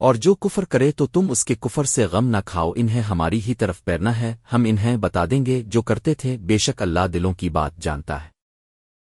اور جو کفر کرے تو تم اس کے کفر سے غم نہ کھاؤ، انہیں ہماری ہی طرف پیرنا ہے، ہم انہیں بتا دیں گے جو کرتے تھے، بے شک اللہ دلوں کی بات جانتا ہے۔